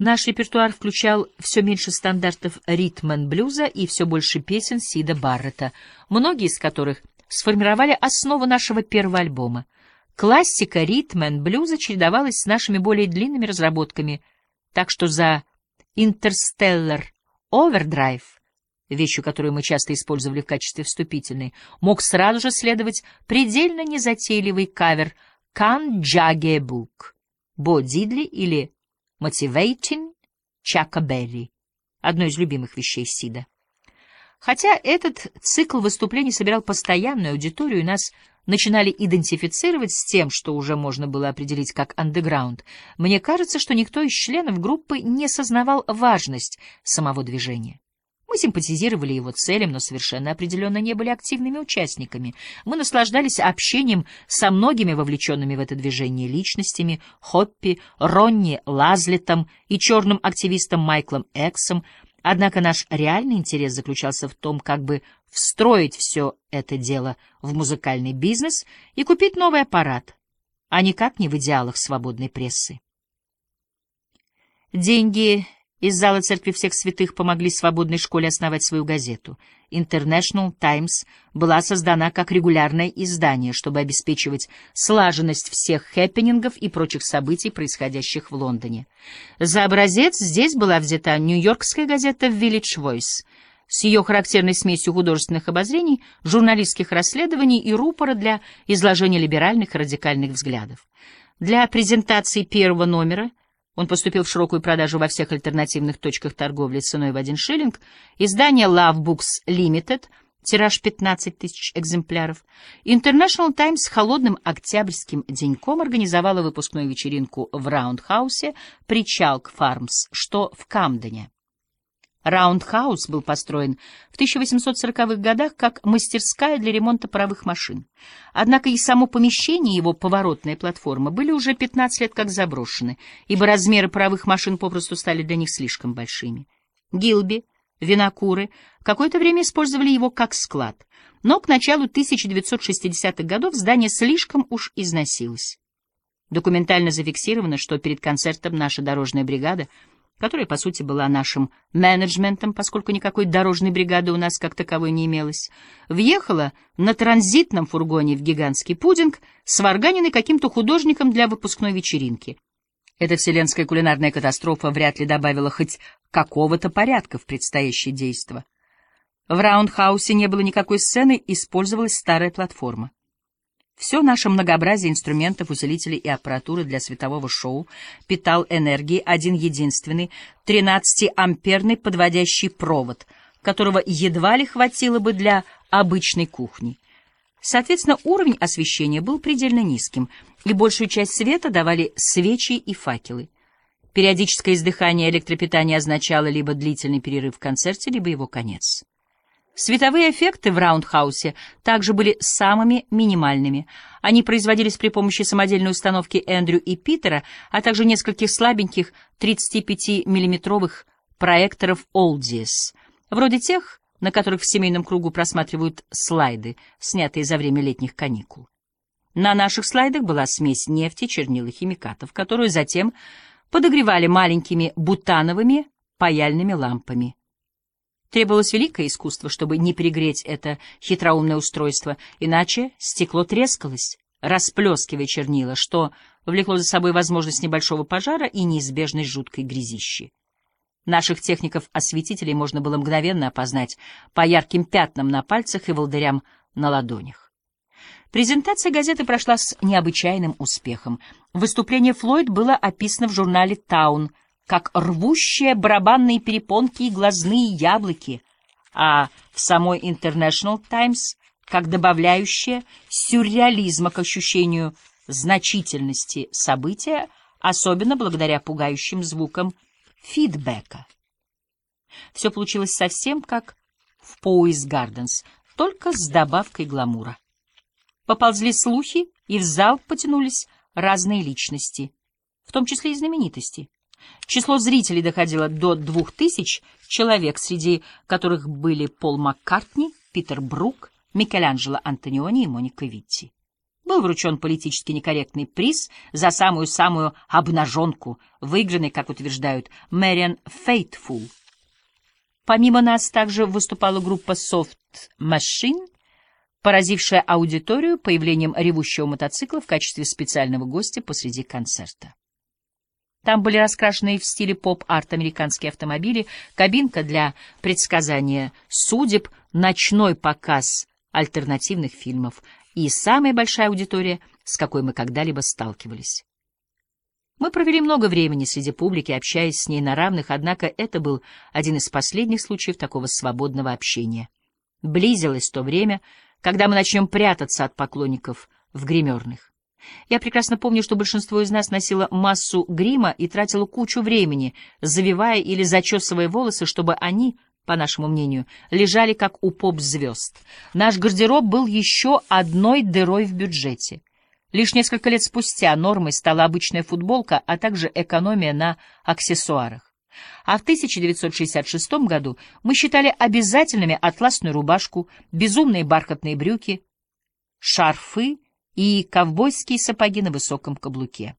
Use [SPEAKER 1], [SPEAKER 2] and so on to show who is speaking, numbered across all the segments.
[SPEAKER 1] Наш репертуар включал все меньше стандартов ритм-н-блюза и все больше песен Сида Баррета, многие из которых сформировали основу нашего первого альбома. Классика ритм-н-блюза чередовалась с нашими более длинными разработками, так что за Interstellar Overdrive, вещью, которую мы часто использовали в качестве вступительной, мог сразу же следовать предельно незатейливый кавер «Can Jagge Book» Бо Дидли или Motivating Чака Берри, одно из любимых вещей Сида. Хотя этот цикл выступлений собирал постоянную аудиторию, и нас начинали идентифицировать с тем, что уже можно было определить как андеграунд, мне кажется, что никто из членов группы не сознавал важность самого движения. Мы симпатизировали его целям, но совершенно определенно не были активными участниками. Мы наслаждались общением со многими вовлеченными в это движение личностями — Хоппи, Ронни Лазлетом и черным активистом Майклом Эксом. Однако наш реальный интерес заключался в том, как бы встроить все это дело в музыкальный бизнес и купить новый аппарат, а никак не в идеалах свободной прессы. Деньги из зала Церкви Всех Святых помогли свободной школе основать свою газету. International Times была создана как регулярное издание, чтобы обеспечивать слаженность всех хэппенингов и прочих событий, происходящих в Лондоне. За образец здесь была взята нью-йоркская газета Village Voice с ее характерной смесью художественных обозрений, журналистских расследований и рупора для изложения либеральных и радикальных взглядов. Для презентации первого номера — он поступил в широкую продажу во всех альтернативных точках торговли ценой в один шиллинг. Издание Love Books Limited, тираж 15 тысяч экземпляров. International Times холодным октябрьским деньком организовала выпускную вечеринку в Раундхаусе при Чалк Фарм, что в Камдене. Раундхаус был построен в 1840-х годах как мастерская для ремонта паровых машин. Однако и само помещение, его поворотная платформа, были уже 15 лет как заброшены, ибо размеры паровых машин попросту стали для них слишком большими. Гилби, винокуры какое-то время использовали его как склад, но к началу 1960-х годов здание слишком уж износилось. Документально зафиксировано, что перед концертом наша дорожная бригада — которая, по сути, была нашим менеджментом, поскольку никакой дорожной бригады у нас как таковой не имелось, въехала на транзитном фургоне в гигантский пудинг, сварганенный каким-то художником для выпускной вечеринки. Эта вселенская кулинарная катастрофа вряд ли добавила хоть какого-то порядка в предстоящее действо. В раундхаусе не было никакой сцены, использовалась старая платформа. Все наше многообразие инструментов, усилителей и аппаратуры для светового шоу питал энергией один единственный 13-амперный подводящий провод, которого едва ли хватило бы для обычной кухни. Соответственно, уровень освещения был предельно низким, и большую часть света давали свечи и факелы. Периодическое издыхание электропитания означало либо длительный перерыв в концерте, либо его конец. Световые эффекты в раундхаусе также были самыми минимальными. Они производились при помощи самодельной установки Эндрю и Питера, а также нескольких слабеньких 35-миллиметровых проекторов Oldies, вроде тех, на которых в семейном кругу просматривают слайды, снятые за время летних каникул. На наших слайдах была смесь нефти, чернил и химикатов, которую затем подогревали маленькими бутановыми паяльными лампами. Требовалось великое искусство, чтобы не перегреть это хитроумное устройство, иначе стекло трескалось, расплескивая чернила, что влекло за собой возможность небольшого пожара и неизбежность жуткой грязищи. Наших техников-осветителей можно было мгновенно опознать по ярким пятнам на пальцах и волдырям на ладонях. Презентация газеты прошла с необычайным успехом. Выступление Флойд было описано в журнале «Таун», как рвущие барабанные перепонки и глазные яблоки, а в самой International Times как добавляющее сюрреализма к ощущению значительности события, особенно благодаря пугающим звукам фидбэка. Все получилось совсем как в Поуис Гарденс, только с добавкой гламура. Поползли слухи, и в зал потянулись разные личности, в том числе и знаменитости. Число зрителей доходило до двух тысяч человек, среди которых были Пол Маккартни, Питер Брук, Микеланджело Антониони и Моника Витти. был вручен политически некорректный приз за самую-самую обнаженку, выигранный, как утверждают, Мэриан Фейтфул. Помимо нас также выступала группа Soft Machine, поразившая аудиторию появлением ревущего мотоцикла в качестве специального гостя посреди концерта. Там были раскрашены в стиле поп-арт американские автомобили, кабинка для предсказания судеб, ночной показ альтернативных фильмов и самая большая аудитория, с какой мы когда-либо сталкивались. Мы провели много времени среди публики, общаясь с ней на равных, однако это был один из последних случаев такого свободного общения. Близилось то время, когда мы начнем прятаться от поклонников в гримерных. Я прекрасно помню, что большинство из нас носило массу грима и тратило кучу времени, завивая или зачесывая волосы, чтобы они, по нашему мнению, лежали как у поп-звезд. Наш гардероб был еще одной дырой в бюджете. Лишь несколько лет спустя нормой стала обычная футболка, а также экономия на аксессуарах. А в 1966 году мы считали обязательными атласную рубашку, безумные бархатные брюки, шарфы и ковбойские сапоги на высоком каблуке.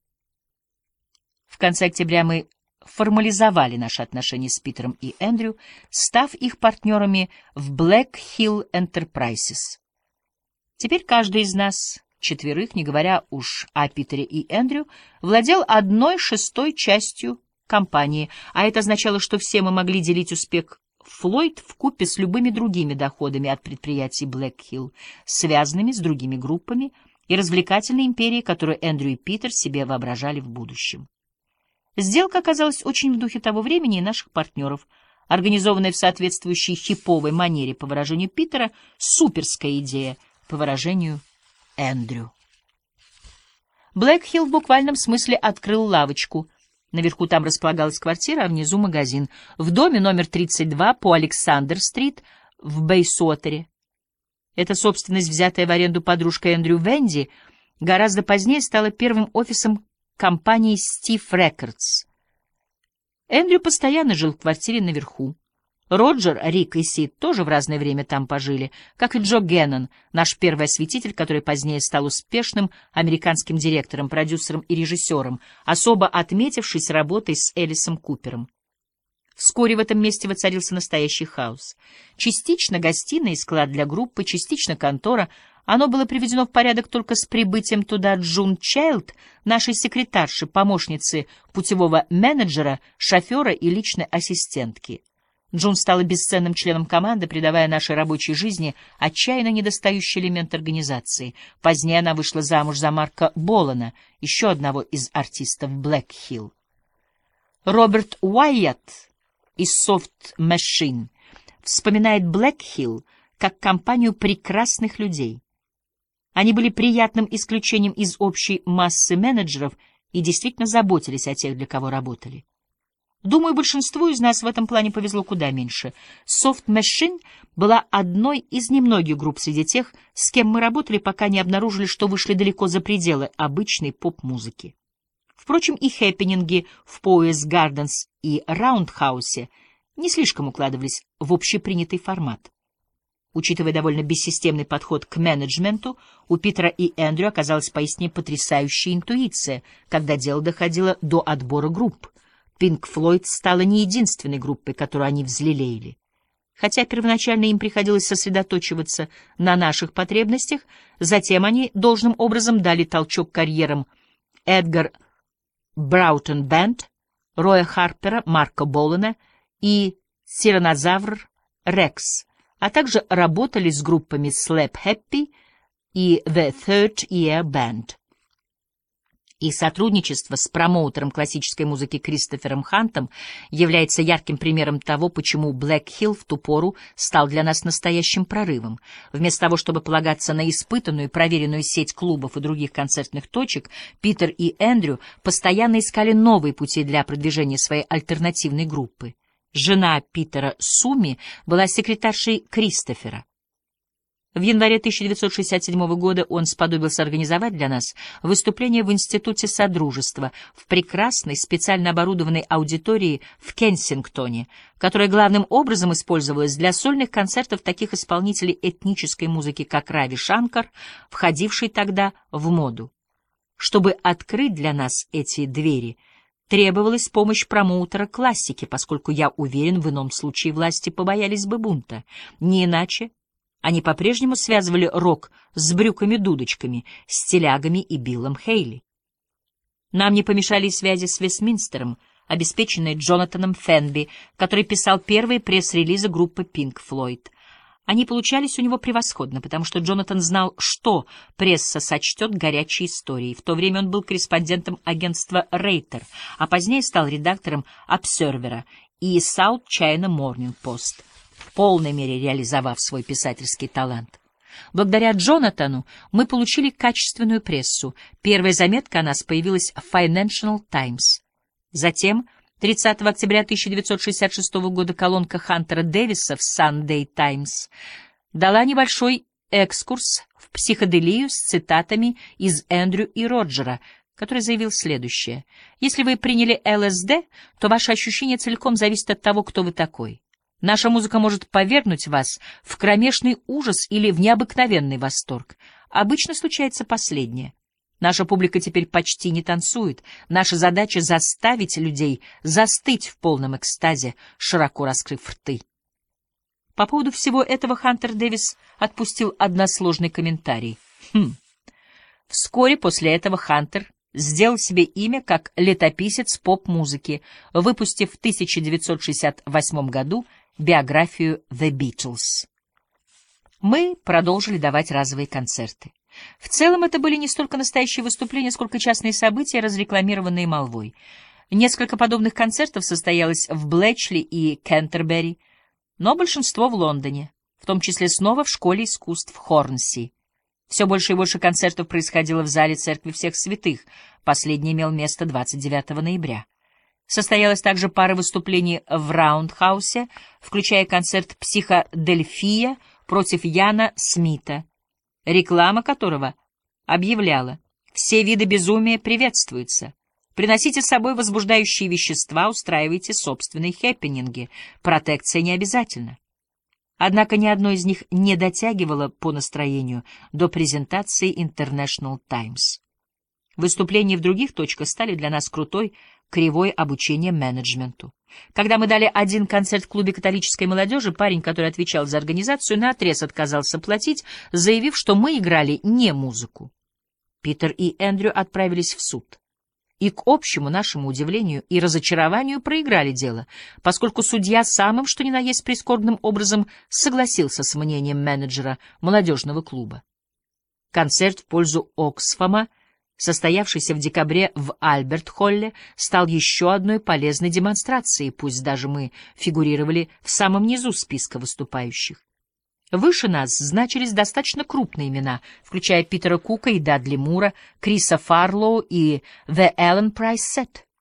[SPEAKER 1] В конце октября мы формализовали наши отношения с Питером и Эндрю, став их партнерами в Black Hill Enterprises. Теперь каждый из нас, четверых, не говоря уж о Питере и Эндрю, владел одной шестой частью компании, а это означало, что все мы могли делить успех Флойд в купе с любыми другими доходами от предприятий Black Hill, связанными с другими группами и развлекательной империей, которую Эндрю и Питер себе воображали в будущем. Сделка оказалась очень в духе того времени и наших партнеров, организованная в соответствующей хиповой манере, по выражению Питера, суперская идея, по выражению Эндрю. Блэкхилл в буквальном смысле открыл лавочку. Наверху там располагалась квартира, а внизу магазин. В доме номер 32 по Александр-стрит в Бейсотере. Эта собственность, взятая в аренду подружкой Эндрю Венди, гораздо позднее стала первым офисом компании Steve Records. Эндрю постоянно жил в квартире наверху. Роджер, Рик и Сид тоже в разное время там пожили, как и Джо Геннон, наш первый осветитель, который позднее стал успешным американским директором, продюсером и режиссером, особо отметившись работой с Элисом Купером. Вскоре в этом месте воцарился настоящий хаос. Частично гостиная и склад для группы, частично контора, оно было приведено в порядок только с прибытием туда Джун Чайлд, нашей секретарши, помощницы путевого менеджера, шофера и личной ассистентки. Джун стала бесценным членом команды, придавая нашей рабочей жизни отчаянно недостающий элемент организации. Позднее она вышла замуж за Марка Болана, еще одного из артистов Hill. Роберт Уайятт из Soft Machine вспоминает Hill как компанию прекрасных людей. Они были приятным исключением из общей массы менеджеров и действительно заботились о тех, для кого работали. Думаю, большинству из нас в этом плане повезло куда меньше. Soft Machine была одной из немногих групп среди тех, с кем мы работали, пока не обнаружили, что вышли далеко за пределы обычной поп-музыки. Впрочем, и хэппининги в Поэс Гарденс и Раундхаусе не слишком укладывались в общепринятый формат. Учитывая довольно бессистемный подход к менеджменту, у Питера и Эндрю оказалась поистине потрясающая интуиция, когда дело доходило до отбора групп. Пинк Флойд стала не единственной группой, которую они взлелеяли. Хотя первоначально им приходилось сосредоточиваться на наших потребностях, затем они должным образом дали толчок карьерам Эдгар Браутон Бенд, Роя Харпера, Марка Болана и Тиранозавр Рекс — а также работали с группами Slap Happy и The Third Year Band. И сотрудничество с промоутером классической музыки Кристофером Хантом является ярким примером того, почему Black Hill в ту пору стал для нас настоящим прорывом. Вместо того, чтобы полагаться на испытанную и проверенную сеть клубов и других концертных точек, Питер и Эндрю постоянно искали новые пути для продвижения своей альтернативной группы. Жена Питера Суми была секретаршей Кристофера. В январе 1967 года он сподобился организовать для нас выступление в Институте Содружества в прекрасной специально оборудованной аудитории в Кенсингтоне, которая главным образом использовалась для сольных концертов таких исполнителей этнической музыки, как Рави Шанкар, входивший тогда в моду. Чтобы открыть для нас эти двери, требовалась помощь промоутера классики, поскольку, я уверен, в ином случае власти побоялись бы бунта. Не иначе они по-прежнему связывали рок с брюками-дудочками, стилягами и Биллом Хейли. Нам не помешали связи с Вестминстером, обеспеченные Джонатаном Фенби, который писал первые пресс-релизы группы Pink Floyd. Они получались у него превосходно, потому что Джонатан знал, что пресса сочтет горячей историей. В то время он был корреспондентом агентства Рейтер, а позднее стал редактором Обсервера и South China Morning Post полной мере реализовав свой писательский талант. Благодаря Джонатану мы получили качественную прессу. Первая заметка о нас появилась в Financial Times. Затем, 30 октября 1966 года, колонка Хантера Дэвиса в Sunday Times дала небольшой экскурс в психоделию с цитатами из Эндрю и Роджера, который заявил следующее. «Если вы приняли ЛСД, то ваше ощущение целиком зависит от того, кто вы такой. Наша музыка может повергнуть вас в кромешный ужас или в необыкновенный восторг. Обычно случается последнее. Наша публика теперь почти не танцует. Наша задача — заставить людей застыть в полном экстазе, широко раскрыв рты. По поводу всего этого Хантер Дэвис отпустил односложный комментарий. Хм. Вскоре после этого Хантер сделал себе имя как летописец поп-музыки, выпустив в 1968 году биографию The Beatles. Мы продолжили давать разовые концерты. В целом это были не столько настоящие выступления, сколько частные события, разрекламированные молвой. Несколько подобных концертов состоялось в Блэчли и Кентербери, но большинство в Лондоне, в том числе снова в Школе искусств Хорнси. Все больше и больше концертов происходило в зале Церкви Всех Святых, последний имел место 29 ноября. Состоялась также пара выступлений в Раундхаусе, включая концерт «Психодельфия» против Яна Смита, реклама которого объявляла «Все виды безумия приветствуются». Приносите с собой возбуждающие вещества, устраивайте собственные хэппининги. Протекция не обязательна. Однако ни одно из них не дотягивало по настроению до презентации International Times. Выступления в других точках стали для нас крутой кривой обучения менеджменту. Когда мы дали один концерт в клубе католической молодежи, парень, который отвечал за организацию, наотрез отказался платить, заявив, что мы играли не музыку. Питер и Эндрю отправились в суд. И к общему нашему удивлению и разочарованию проиграли дело, поскольку судья самым, что ни на есть прискорбным образом, согласился с мнением менеджера молодежного клуба. Концерт в пользу Оксфама — состоявшийся в декабре в Альберт-Холле, стал еще одной полезной демонстрацией, пусть даже мы фигурировали в самом низу списка выступающих. Выше нас значились достаточно крупные имена, включая Питера Кука и Дадли Мура, Криса Фарлоу и The Ellen Price Set.